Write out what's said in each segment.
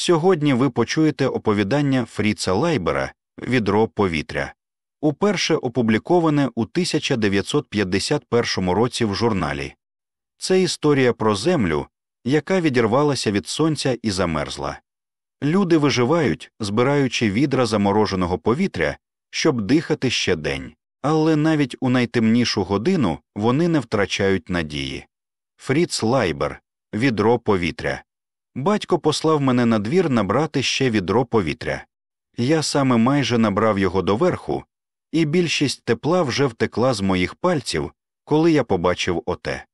Сьогодні ви почуєте оповідання Фріца Лайбера Відро повітря, уперше опубліковане у 1951 році в журналі. Це історія про землю, яка відірвалася від сонця і замерзла. Люди виживають, збираючи відра замороженого повітря, щоб дихати ще день, але навіть у найтемнішу годину вони не втрачають надії. Фріц Лайбер відро повітря. Батько послав мене на двір набрати ще відро повітря. Я саме майже набрав його доверху, і більшість тепла вже втекла з моїх пальців, коли я побачив оте.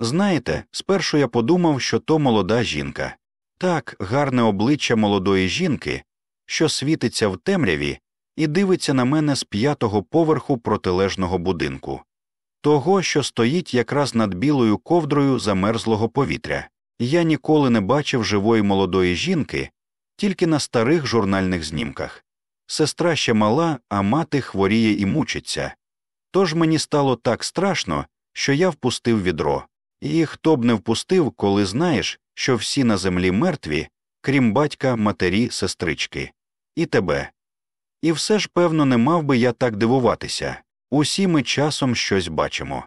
Знаєте, спершу я подумав, що то молода жінка. Так, гарне обличчя молодої жінки, що світиться в темряві і дивиться на мене з п'ятого поверху протилежного будинку, того, що стоїть якраз над білою ковдрою замерзлого повітря. Я ніколи не бачив живої молодої жінки, тільки на старих журнальних знімках. Сестра ще мала, а мати хворіє і мучиться. Тож мені стало так страшно, що я впустив відро. І хто б не впустив, коли знаєш, що всі на землі мертві, крім батька, матері, сестрички, і тебе. І все ж, певно, не мав би я так дивуватися усі ми часом щось бачимо.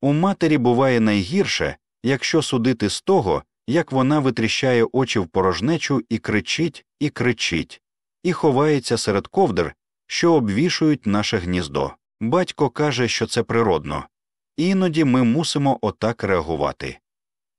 У матері буває найгірше, якщо судити з того, як вона витріщає очі в порожнечу і кричить, і кричить, і ховається серед ковдр, що обвішують наше гніздо. Батько каже, що це природно, іноді ми мусимо отак реагувати.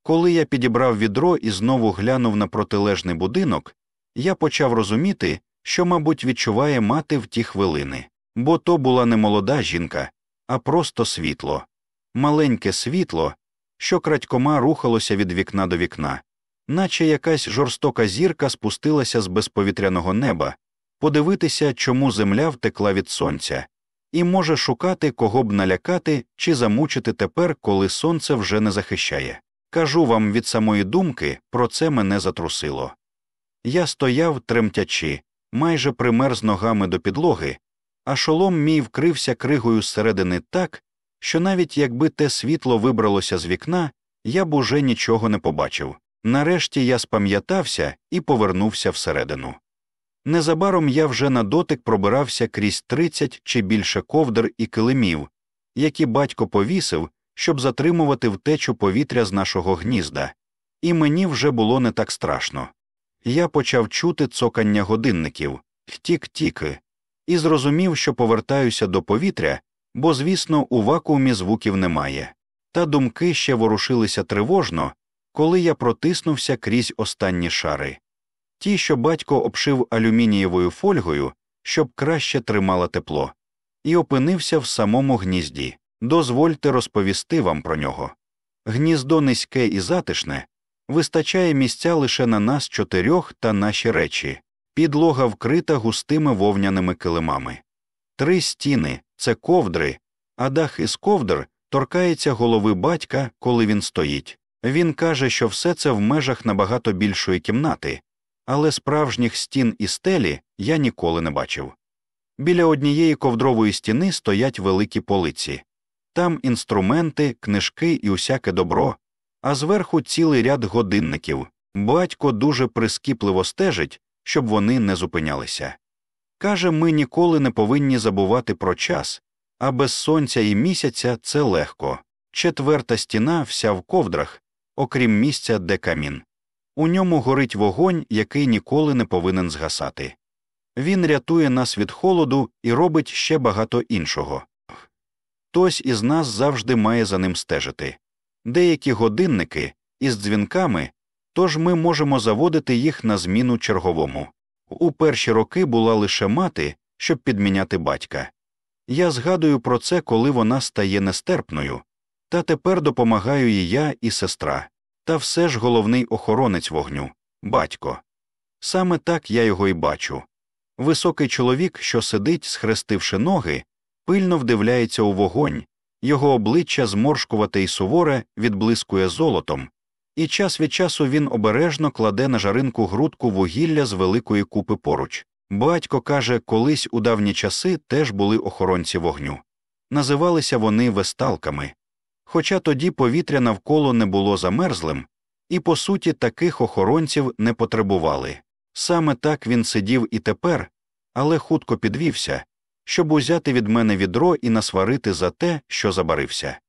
Коли я підібрав відро і знову глянув на протилежний будинок, я почав розуміти, що, мабуть, відчуває мати в ті хвилини, бо то була не молода жінка, а просто світло, маленьке світло, що крадькома рухалося від вікна до вікна, наче якась жорстока зірка спустилася з безповітряного неба, подивитися, чому земля втекла від сонця, і може шукати, кого б налякати чи замучити тепер, коли сонце вже не захищає. Кажу вам від самої думки, про це мене затрусило. Я стояв, тремтячи, майже примерз ногами до підлоги, а шолом мій вкрився кригою зсередини так, що навіть якби те світло вибралося з вікна, я б уже нічого не побачив. Нарешті я спам'ятався і повернувся всередину. Незабаром я вже на дотик пробирався крізь тридцять чи більше ковдр і килимів, які батько повісив, щоб затримувати втечу повітря з нашого гнізда, і мені вже було не так страшно. Я почав чути цокання годинників, тік-тіки, і зрозумів, що повертаюся до повітря, бо, звісно, у вакуумі звуків немає, та думки ще ворушилися тривожно, коли я протиснувся крізь останні шари. Ті, що батько обшив алюмінієвою фольгою, щоб краще тримала тепло, і опинився в самому гнізді. Дозвольте розповісти вам про нього. Гніздо низьке і затишне, вистачає місця лише на нас чотирьох та наші речі, підлога вкрита густими вовняними килимами. Три стіни це ковдри, а дах із ковдр торкається голови батька, коли він стоїть. Він каже, що все це в межах набагато більшої кімнати, але справжніх стін і стелі я ніколи не бачив. Біля однієї ковдрової стіни стоять великі полиці, там інструменти, книжки і усяке добро, а зверху цілий ряд годинників. Батько дуже прискіпливо стежить, щоб вони не зупинялися. Каже, ми ніколи не повинні забувати про час, а без сонця і місяця це легко. Четверта стіна вся в ковдрах, окрім місця, де камін. У ньому горить вогонь, який ніколи не повинен згасати. Він рятує нас від холоду і робить ще багато іншого. Хтось із нас завжди має за ним стежити. Деякі годинники із дзвінками, тож ми можемо заводити їх на зміну черговому. У перші роки була лише мати, щоб підміняти батька. Я згадую про це, коли вона стає нестерпною, та тепер допомагаю і я, і сестра, та все ж головний охоронець вогню батько. Саме так я його й бачу. Високий чоловік, що сидить, схрестивши ноги, пильно вдивляється у вогонь, його обличчя зморшкувате і суворе відблискує золотом, і час від часу він обережно кладе на жаринку грудку вугілля з великої купи поруч. Батько каже, колись у давні часи теж були охоронці вогню. Називалися вони весталками. Хоча тоді повітря навколо не було замерзлим, і, по суті, таких охоронців не потребували. Саме так він сидів і тепер, але хутко підвівся, щоб узяти від мене відро і насварити за те, що забарився.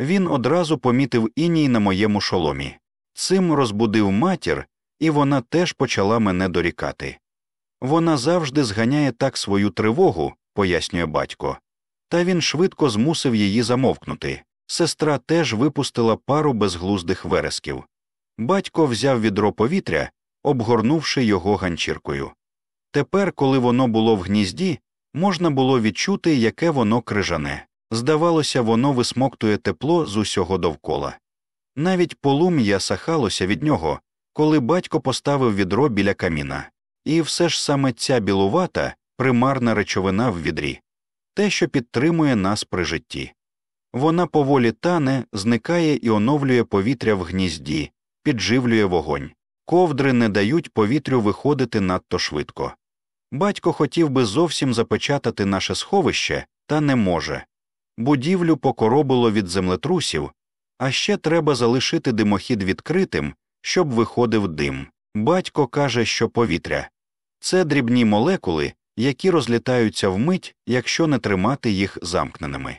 Він одразу помітив іній на моєму шоломі. Цим розбудив матір, і вона теж почала мене дорікати. Вона завжди зганяє так свою тривогу, пояснює батько, та він швидко змусив її замовкнути. Сестра теж випустила пару безглуздих вересків. Батько взяв відро повітря, обгорнувши його ганчіркою. Тепер, коли воно було в гнізді, можна було відчути, яке воно крижане. Здавалося, воно висмоктує тепло з усього довкола. Навіть полум'я сахалося від нього, коли батько поставив відро біля каміна, і все ж саме ця білувата, примарна речовина в відрі, те, що підтримує нас при житті. Вона поволі тане, зникає і оновлює повітря в гнізді, підживлює вогонь. Ковдри не дають повітрю виходити надто швидко. Батько хотів би зовсім запечатати наше сховище, та не може. Будівлю покоробило від землетрусів, а ще треба залишити димохід відкритим, щоб виходив дим. Батько каже, що повітря це дрібні молекули, які розлітаються вмить, якщо не тримати їх замкненими.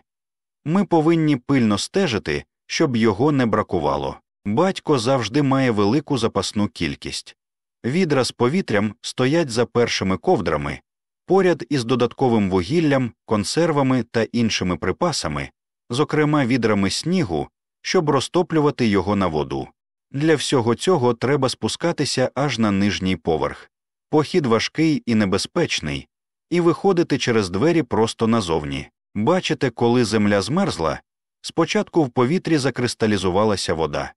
Ми повинні пильно стежити, щоб його не бракувало. Батько завжди має велику запасну кількість. Відра з повітрям стоять за першими ковдрами, поряд із додатковим вугіллям, консервами та іншими припасами, зокрема відрами снігу, щоб розтоплювати його на воду. Для всього цього треба спускатися аж на нижній поверх. Похід важкий і небезпечний, і виходити через двері просто назовні. Бачите, коли земля змерзла, спочатку в повітрі закристалізувалася вода.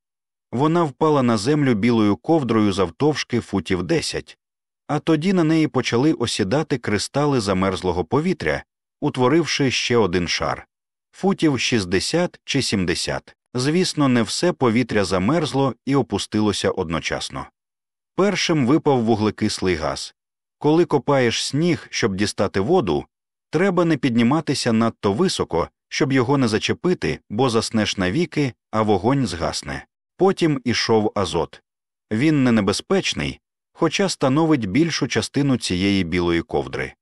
Вона впала на землю білою ковдрою завтовшки футів десять, а тоді на неї почали осідати кристали замерзлого повітря, утворивши ще один шар футів 60 чи 70. Звісно, не все повітря замерзло і опустилося одночасно. Першим випав вуглекислий газ. Коли копаєш сніг, щоб дістати воду, треба не підніматися надто високо, щоб його не зачепити, бо заснеш навіки, а вогонь згасне. Потім ішов азот. Він не небезпечний, хоча становить більшу частину цієї білої ковдри.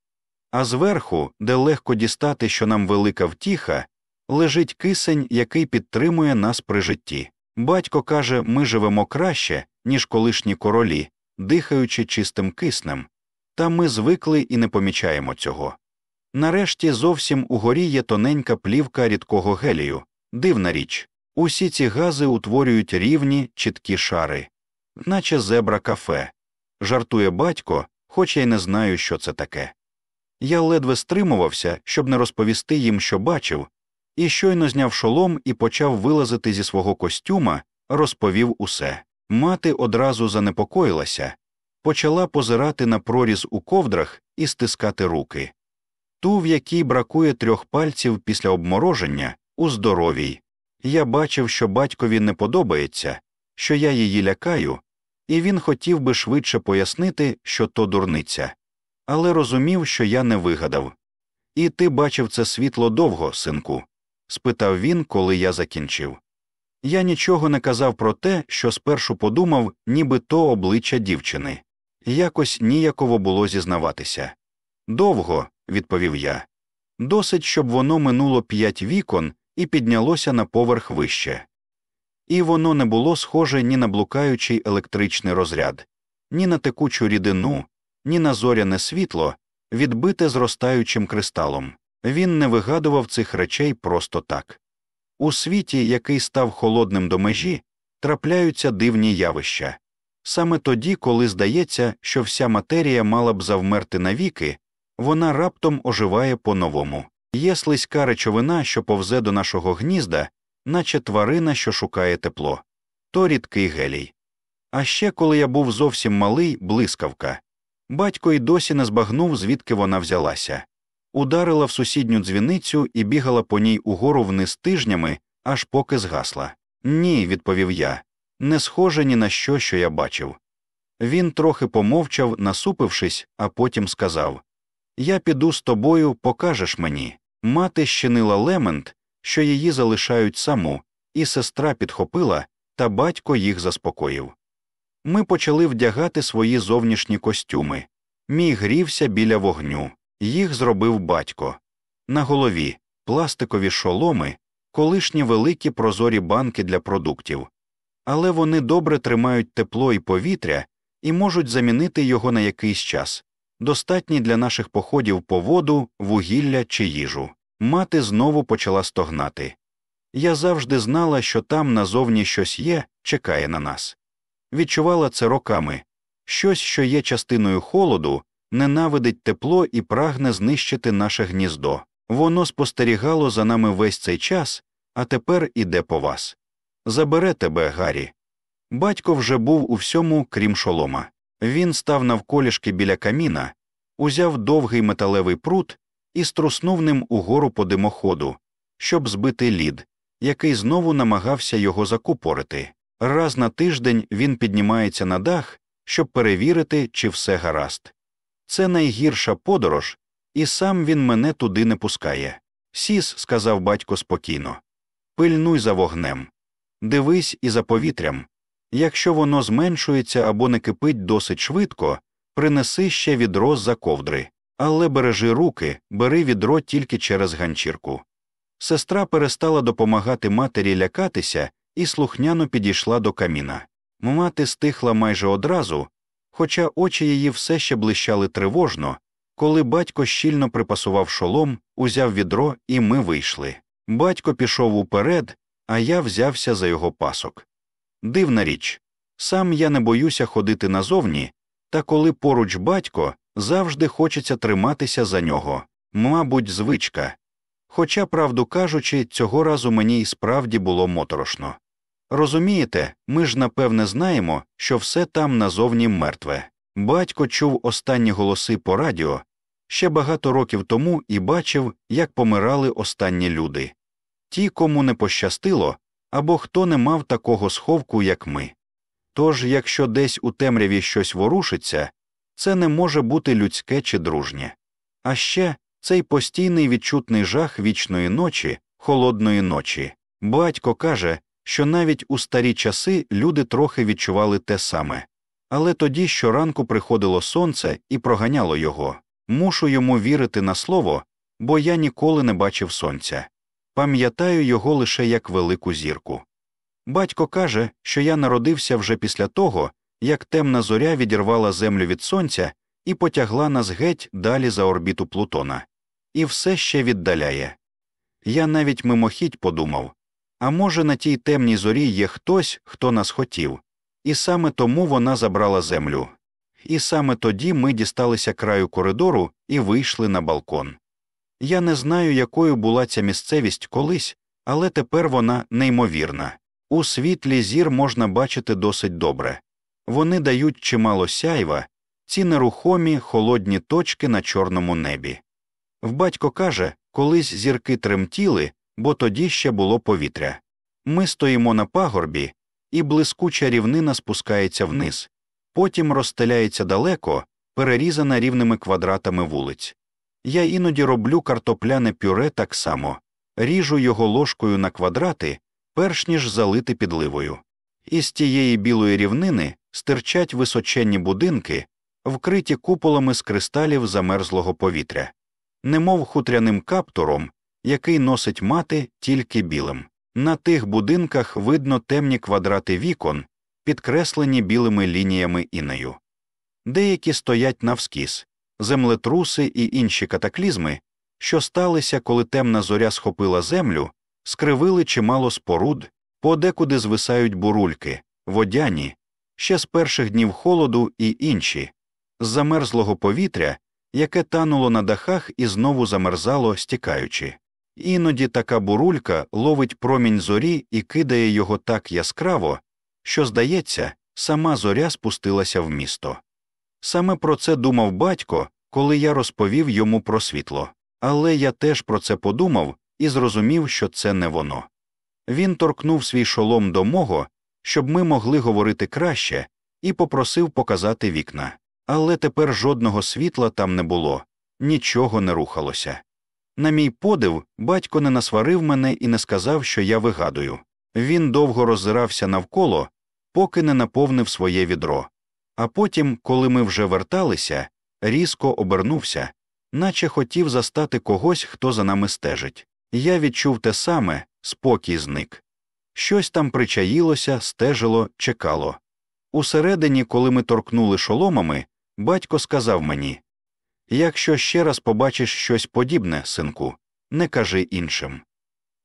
А зверху, де легко дістати, що нам велика втіха, лежить кисень, який підтримує нас при житті. Батько каже, ми живемо краще, ніж колишні королі, дихаючи чистим киснем, та ми звикли і не помічаємо цього. Нарешті зовсім угорі є тоненька плівка рідкого гелію, дивна річ. Усі ці гази утворюють рівні, чіткі шари, наче зебра кафе. Жартує батько, хоч я й не знаю, що це таке. Я ледве стримувався, щоб не розповісти їм, що бачив, і щойно зняв шолом і почав вилазити зі свого костюма, розповів усе. Мати одразу занепокоїлася, почала позирати на проріз у ковдрах і стискати руки. Ту, в якій бракує трьох пальців після обмороження, у здоровій. Я бачив, що батькові не подобається, що я її лякаю, і він хотів би швидше пояснити, що то дурниця, але розумів, що я не вигадав. І ти бачив це світло довго, синку? Спитав він, коли я закінчив. Я нічого не казав про те, що спершу подумав, ніби то обличчя дівчини. Якось ніяково було зізнаватися. Довго, відповів я. Досить, щоб воно минуло п'ять вікон і піднялося на поверх вище. І воно не було схоже ні на блукаючий електричний розряд, ні на текучу рідину, ні на зоряне світло, відбите зростаючим кристалом. Він не вигадував цих речей просто так. У світі, який став холодним до межі, трапляються дивні явища. Саме тоді, коли здається, що вся матерія мала б завмерти навіки, вона раптом оживає по-новому. Є слизька речовина, що повзе до нашого гнізда, наче тварина, що шукає тепло, то рідкий гелій. А ще, коли я був зовсім малий, блискавка. Батько й досі не збагнув, звідки вона взялася ударила в сусідню дзвіницю і бігала по ній угору вниз тижнями, аж поки згасла. Ні, відповів я, не схоже ні на що, що я бачив. Він трохи помовчав, насупившись, а потім сказав Я піду з тобою, покажеш мені. Мати щинила лемент, що її залишають саму, і сестра підхопила, та батько їх заспокоїв. Ми почали вдягати свої зовнішні костюми. Мій грівся біля вогню, їх зробив батько. На голові пластикові шоломи, колишні великі прозорі банки для продуктів. Але вони добре тримають тепло і повітря і можуть замінити його на якийсь час, достатній для наших походів по воду, вугілля чи їжу. Мати знову почала стогнати. Я завжди знала, що там назовні щось є, чекає на нас. Відчувала це роками щось, що є частиною холоду, ненавидить тепло і прагне знищити наше гніздо. Воно спостерігало за нами весь цей час, а тепер іде по вас. Забере тебе, Гаррі. Батько вже був у всьому, крім шолома. Він став навколішки біля каміна, узяв довгий металевий прут і струснув ним угору по димоходу, щоб збити лід, який знову намагався його закупорити. Раз на тиждень він піднімається на дах, щоб перевірити, чи все гаразд. Це найгірша подорож, і сам він мене туди не пускає. Сіс, сказав батько спокійно, пильнуй за вогнем, дивись і за повітрям. Якщо воно зменшується або не кипить досить швидко, принеси ще відро за ковдри, але бережи руки, бери відро тільки через ганчірку. Сестра перестала допомагати матері лякатися і слухняно підійшла до каміна. Мати стихла майже одразу, хоча очі її все ще блищали тривожно, коли батько щільно припасував шолом, узяв відро, і ми вийшли. Батько пішов уперед, а я взявся за його пасок. Дивна річ сам я не боюся ходити назовні, та коли поруч батько завжди хочеться триматися за нього, мабуть, звичка. Хоча, правду кажучи, цього разу мені і справді було моторошно. Розумієте, ми ж напевне знаємо, що все там назовні мертве. Батько чув останні голоси по радіо ще багато років тому і бачив, як помирали останні люди. Ті, кому не пощастило, або хто не мав такого сховку, як ми. Тож, якщо десь у темряві щось ворушиться, це не може бути людське чи дружнє. А ще цей постійний відчутний жах вічної ночі, холодної ночі. Батько каже, що навіть у старі часи люди трохи відчували те саме, але тоді щоранку приходило сонце і проганяло його. Мушу йому вірити на слово, бо я ніколи не бачив сонця. Пам'ятаю його лише як велику зірку. Батько каже, що я народився вже після того, як темна зоря відірвала землю від сонця і потягла нас геть далі за орбіту Плутона, і все ще віддаляє. Я навіть мимохідь подумав а може, на тій темній зорі є хтось, хто нас хотів, і саме тому вона забрала землю. І саме тоді ми дісталися краю коридору і вийшли на балкон. Я не знаю, якою була ця місцевість колись, але тепер вона неймовірна. У світлі зір можна бачити досить добре. Вони дають чимало сяйва, ці нерухомі холодні точки на чорному небі. В батько каже, колись зірки тремтіли, бо тоді ще було повітря. Ми стоїмо на пагорбі, і блискуча рівнина спускається вниз, потім розстеляється далеко, перерізана рівними квадратами вулиць. Я іноді роблю картопляне пюре так само, ріжу його ложкою на квадрати, перш ніж залити підливою. Із тієї білої рівнини стирчать височенні будинки, вкриті куполами з кристалів замерзлого повітря, немов хутряним каптуром, який носить мати тільки білим. На тих будинках видно темні квадрати вікон, підкреслені білими лініями інею. Деякі стоять навскіз, землетруси і інші катаклізми, що сталися, коли темна зоря схопила землю, скривили чимало споруд, подекуди звисають бурульки, водяні, ще з перших днів холоду і інші, з замерзлого повітря, яке тануло на дахах і знову замерзало, стікаючи. Іноді така бурулька ловить промінь зорі і кидає його так яскраво, що, здається, сама зоря спустилася в місто. Саме про це думав батько, коли я розповів йому про світло, але я теж про це подумав і зрозумів, що це не воно. Він торкнув свій шолом до мого, щоб ми могли говорити краще, і попросив показати вікна. Але тепер жодного світла там не було, нічого не рухалося. На мій подив, батько не насварив мене і не сказав, що я вигадую. Він довго роззирався навколо, поки не наповнив своє відро. А потім, коли ми вже верталися, різко обернувся, наче хотів застати когось, хто за нами стежить. Я відчув те саме, спокій зник. Щось там причаїлося, стежило, чекало. Усередині, коли ми торкнули шоломами, батько сказав мені якщо ще раз побачиш щось подібне, синку, не кажи іншим.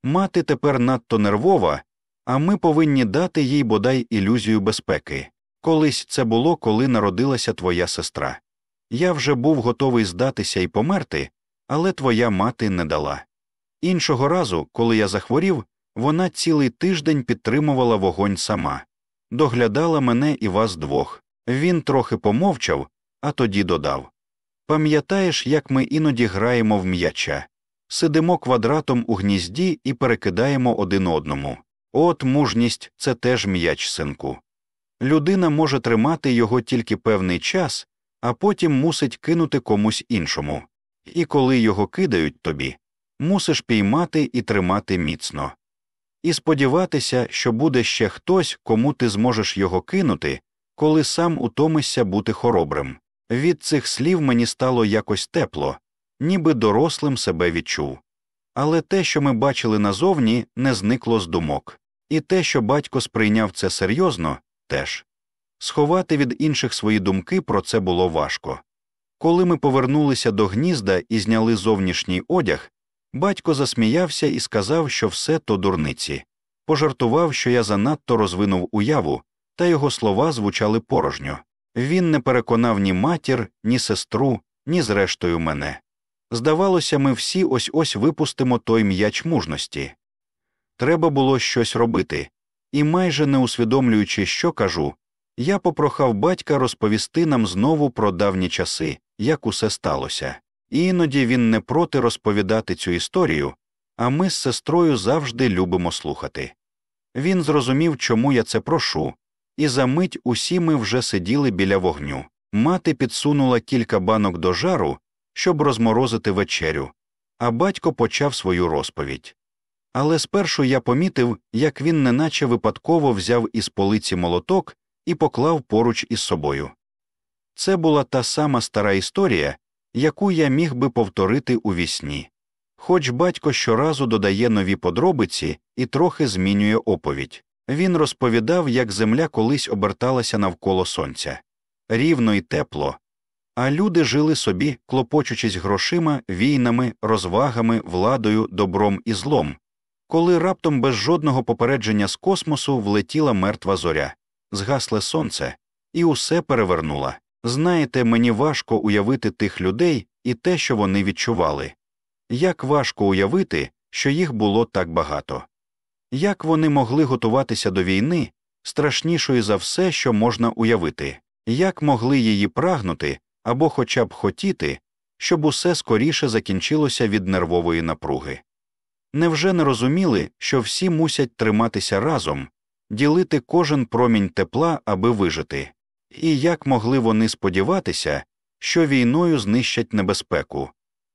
Мати тепер надто нервова, а ми повинні дати їй бодай ілюзію безпеки. Колись це було, коли народилася твоя сестра. Я вже був готовий здатися і померти, але твоя мати не дала. Іншого разу, коли я захворів, вона цілий тиждень підтримувала вогонь сама, доглядала мене і вас двох. Він трохи помовчав, а тоді додав Пам'ятаєш, як ми іноді граємо в м'яча, сидимо квадратом у гнізді і перекидаємо один одному. От мужність це теж м'яч, синку. Людина може тримати його тільки певний час, а потім мусить кинути комусь іншому. І коли його кидають тобі, мусиш піймати і тримати міцно. І сподіватися, що буде ще хтось, кому ти зможеш його кинути, коли сам утомишся бути хоробрим. Від цих слів мені стало якось тепло, ніби дорослим себе відчув. Але те, що ми бачили назовні, не зникло з думок, і те, що батько сприйняв це серйозно, теж. Сховати від інших свої думки про це було важко. Коли ми повернулися до гнізда і зняли зовнішній одяг, батько засміявся і сказав, що все то дурниці, пожартував, що я занадто розвинув уяву, та його слова звучали порожньо. Він не переконав ні матір, ні сестру, ні зрештою мене. Здавалося, ми всі ось ось випустимо той м'яч мужності. Треба було щось робити, і, майже не усвідомлюючи, що кажу, я попрохав батька розповісти нам знову про давні часи, як усе сталося, і іноді він не проти розповідати цю історію, а ми з сестрою завжди любимо слухати. Він зрозумів, чому я це прошу, і за мить усі ми вже сиділи біля вогню. Мати підсунула кілька банок до жару, щоб розморозити вечерю, а батько почав свою розповідь. Але спершу я помітив, як він неначе випадково взяв із полиці молоток і поклав поруч із собою. Це була та сама стара історія, яку я міг би повторити у вісні. Хоч батько щоразу додає нові подробиці і трохи змінює оповідь. Він розповідав, як земля колись оберталася навколо сонця рівно й тепло, а люди жили собі, клопочучись грошима, війнами, розвагами, владою, добром і злом, коли раптом без жодного попередження з космосу влетіла мертва зоря, згасле сонце, і усе перевернула. Знаєте, мені важко уявити тих людей і те, що вони відчували. Як важко уявити, що їх було так багато. Як вони могли готуватися до війни, страшнішої за все, що можна уявити, як могли її прагнути або хоча б хотіти, щоб усе скоріше закінчилося від нервової напруги? Невже не розуміли, що всі мусять триматися разом, ділити кожен промінь тепла, аби вижити, і як могли вони сподіватися, що війною знищать небезпеку,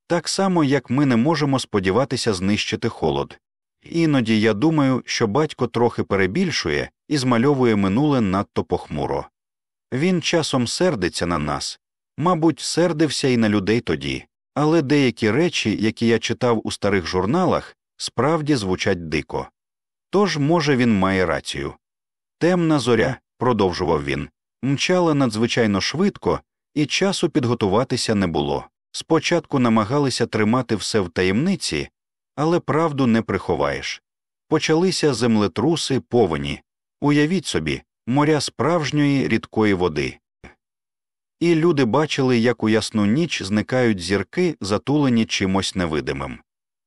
так само як ми не можемо сподіватися знищити холод? Іноді я думаю, що батько трохи перебільшує і змальовує минуле надто похмуро. Він часом сердиться на нас, мабуть, сердився і на людей тоді, але деякі речі, які я читав у старих журналах, справді звучать дико. Тож, може, він має рацію. Темна зоря, продовжував він, мчала надзвичайно швидко, і часу підготуватися не було. Спочатку намагалися тримати все в таємниці, але правду не приховаєш. Почалися землетруси, повені. Уявіть собі, моря справжньої рідкої води. І люди бачили, як у ясну ніч зникають зірки, затулені чимось невидимим.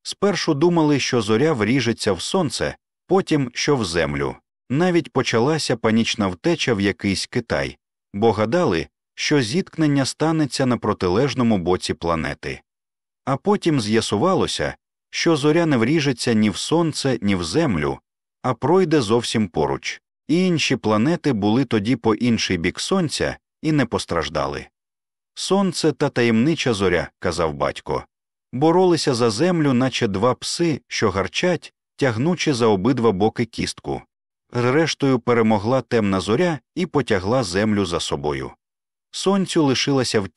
Спершу думали, що зоря вріжеться в сонце, потім що в землю. Навіть почалася панічна втеча в якийсь Китай, бо гадали, що зіткнення станеться на протилежному боці планети. А потім з'ясувалося, що зоря не вріжеться ні в сонце, ні в землю, а пройде зовсім поруч, і інші планети були тоді по інший бік сонця і не постраждали. Сонце та таємнича зоря, казав батько, боролися за землю, наче два пси, що гарчать, тягнучи за обидва боки кістку. зрештою перемогла темна зоря і потягла землю за собою. Сонцю лишилася втіха.